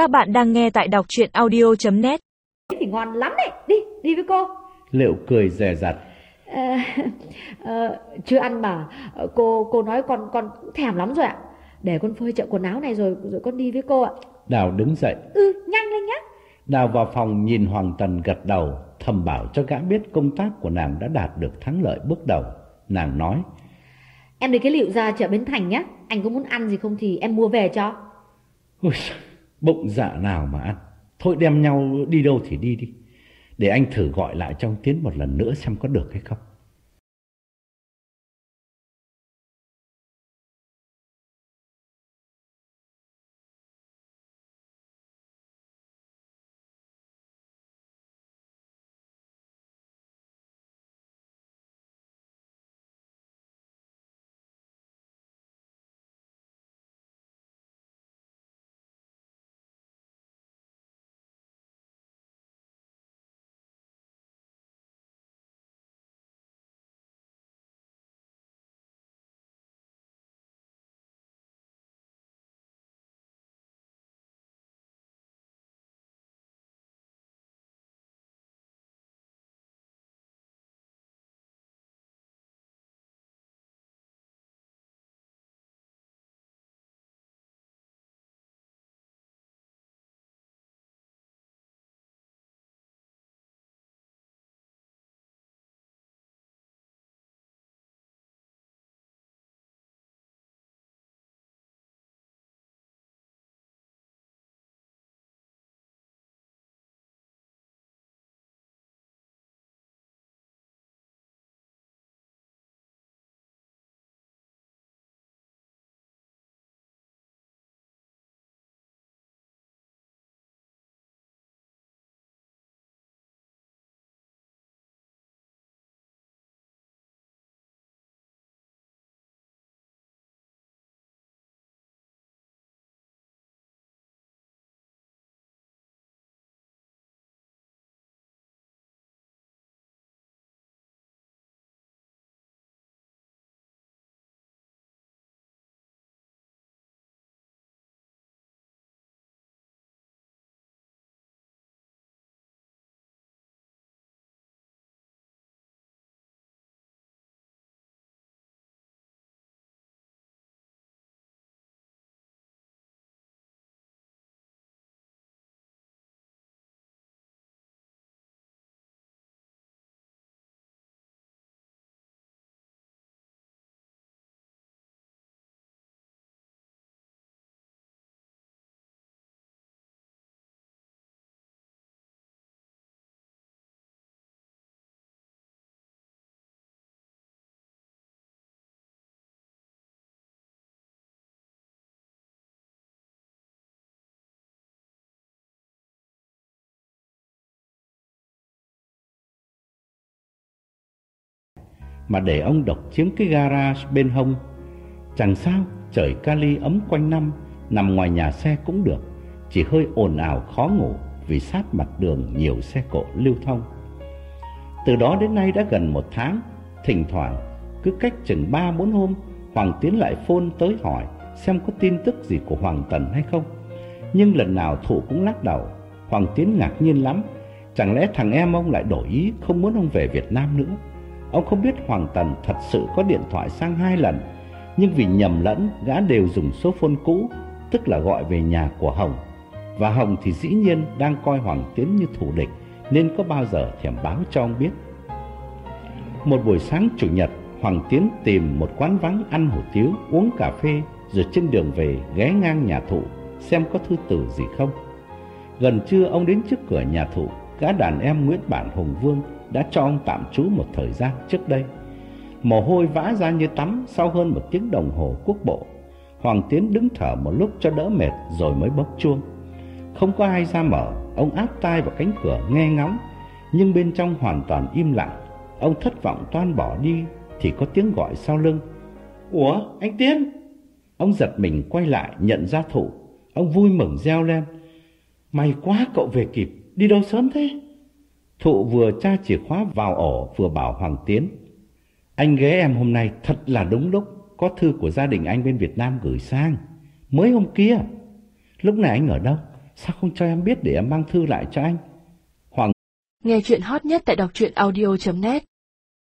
Các bạn đang nghe tại đọc chuyện audio.net thì ngon lắm đấy. Đi đi với cô. Liệu cười dè dặt. Ờ, ờ, chưa ăn mà. Cô cô nói con con cũng thèm lắm rồi ạ. Để con phơi chợ quần áo này rồi rồi con đi với cô ạ. Đào đứng dậy. Ừ nhanh lên nhá. Đào vào phòng nhìn Hoàng Tần gật đầu Thầm bảo cho gã biết công tác của nàng đã đạt được thắng lợi bước đầu. Nàng nói em lấy cái liệu ra chợ bến thành nhá. Anh có muốn ăn gì không thì em mua về cho. Ôi, bụng dạ nào mà ăn. Thôi đem nhau đi đâu thì đi đi. Để anh thử gọi lại trong Tiến một lần nữa xem có được hay không. Mà để ông độc chiếm cái garage bên hông. Chẳng sao, trời Cali ấm quanh năm, Nằm ngoài nhà xe cũng được. Chỉ hơi ồn ào khó ngủ Vì sát mặt đường nhiều xe cộ lưu thông. Từ đó đến nay đã gần một tháng, Thỉnh thoảng, cứ cách chừng ba bốn hôm, Hoàng Tiến lại phone tới hỏi Xem có tin tức gì của Hoàng Tần hay không. Nhưng lần nào Thụ cũng lắc đầu, Hoàng Tiến ngạc nhiên lắm. Chẳng lẽ thằng em ông lại đổi ý Không muốn ông về Việt Nam nữa? Ông không biết Hoàng Tần thật sự có điện thoại sang hai lần, Nhưng vì nhầm lẫn, Gã đều dùng số phone cũ, Tức là gọi về nhà của Hồng. Và Hồng thì dĩ nhiên đang coi Hoàng Tiến như thủ địch, Nên có bao giờ thèm báo cho ông biết. Một buổi sáng chủ nhật, Hoàng Tiến tìm một quán vắng ăn hủ tiếu, Uống cà phê, Rồi trên đường về ghé ngang nhà thụ, Xem có thư tử gì không. Gần trưa, ông đến trước cửa nhà thụ Gã đàn em Nguyễn Bản Hùng Vương đã cho ông tạm trú một thời gian trước đây. Mồ hôi vã ra như tắm sau hơn một tiếng đồng hồ quốc bộ. Hoàng Tiến đứng thở một lúc cho đỡ mệt rồi mới bấm chuông. Không có ai ra mở, ông áp tai vào cánh cửa nghe ngóng, nhưng bên trong hoàn toàn im lặng. Ông thất vọng toan bỏ đi thì có tiếng gọi sau lưng. Ủa, anh Tiến? Ông giật mình quay lại nhận ra thụ. Ông vui mừng reo lên. May quá cậu về kịp, đi đâu sớm thế? Thụ vừa tra chìa khóa vào ổ vừa bảo Hoàng Tiến. Anh ghé em hôm nay thật là đúng lúc, có thư của gia đình anh bên Việt Nam gửi sang. Mới hôm kia. Lúc này anh ở đâu? Sao không cho em biết để em mang thư lại cho anh? Hoàng Nghe chuyện hot nhất tại đọc truyện audio.net